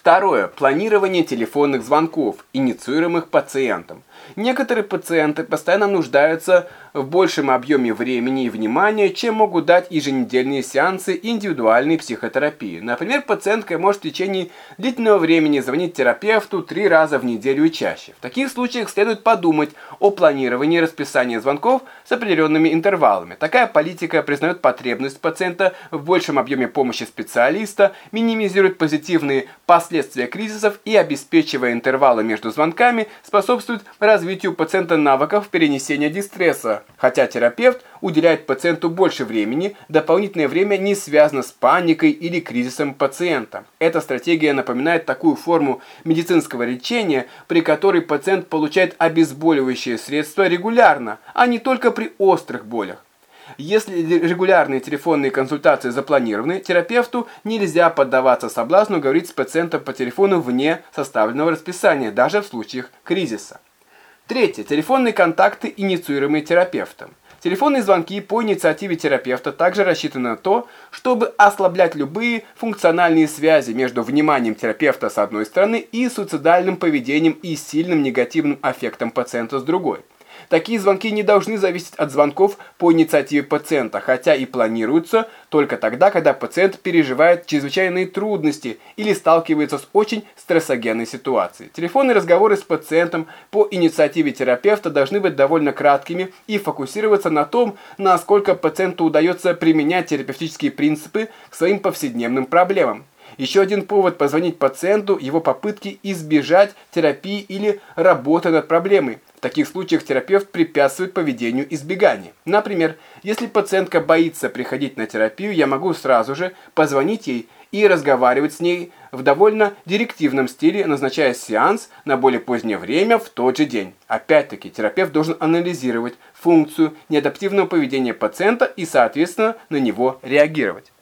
Второе. Планирование телефонных звонков, инициируемых пациентом. Некоторые пациенты постоянно нуждаются в большем объеме времени и внимания, чем могут дать еженедельные сеансы индивидуальной психотерапии. Например, пациентка может в течение длительного времени звонить терапевту три раза в неделю и чаще. В таких случаях следует подумать о планировании расписания звонков с определенными интервалами. Такая политика признает потребность пациента в большем объеме помощи специалиста, минимизирует позитивные последствия кризисов и, обеспечивая интервалы между звонками, способствует развитию пациента навыков перенесения дистресса. Хотя терапевт уделяет пациенту больше времени, дополнительное время не связано с паникой или кризисом пациента. Эта стратегия напоминает такую форму медицинского лечения, при которой пациент получает обезболивающие средства регулярно, а не только при острых болях. Если регулярные телефонные консультации запланированы, терапевту нельзя поддаваться соблазну говорить с пациентом по телефону вне составленного расписания, даже в случаях кризиса. Третье. Телефонные контакты, инициируемые терапевтом. Телефонные звонки по инициативе терапевта также рассчитаны на то, чтобы ослаблять любые функциональные связи между вниманием терапевта с одной стороны и суицидальным поведением и сильным негативным аффектом пациента с другой. Такие звонки не должны зависеть от звонков по инициативе пациента, хотя и планируются только тогда, когда пациент переживает чрезвычайные трудности или сталкивается с очень стрессогенной ситуацией. Телефонные разговоры с пациентом по инициативе терапевта должны быть довольно краткими и фокусироваться на том, насколько пациенту удается применять терапевтические принципы к своим повседневным проблемам. Еще один повод позвонить пациенту – его попытки избежать терапии или работы над проблемой. В таких случаях терапевт препятствует поведению избегания. Например, если пациентка боится приходить на терапию, я могу сразу же позвонить ей и разговаривать с ней в довольно директивном стиле, назначая сеанс на более позднее время в тот же день. Опять-таки, терапевт должен анализировать функцию неадаптивного поведения пациента и, соответственно, на него реагировать.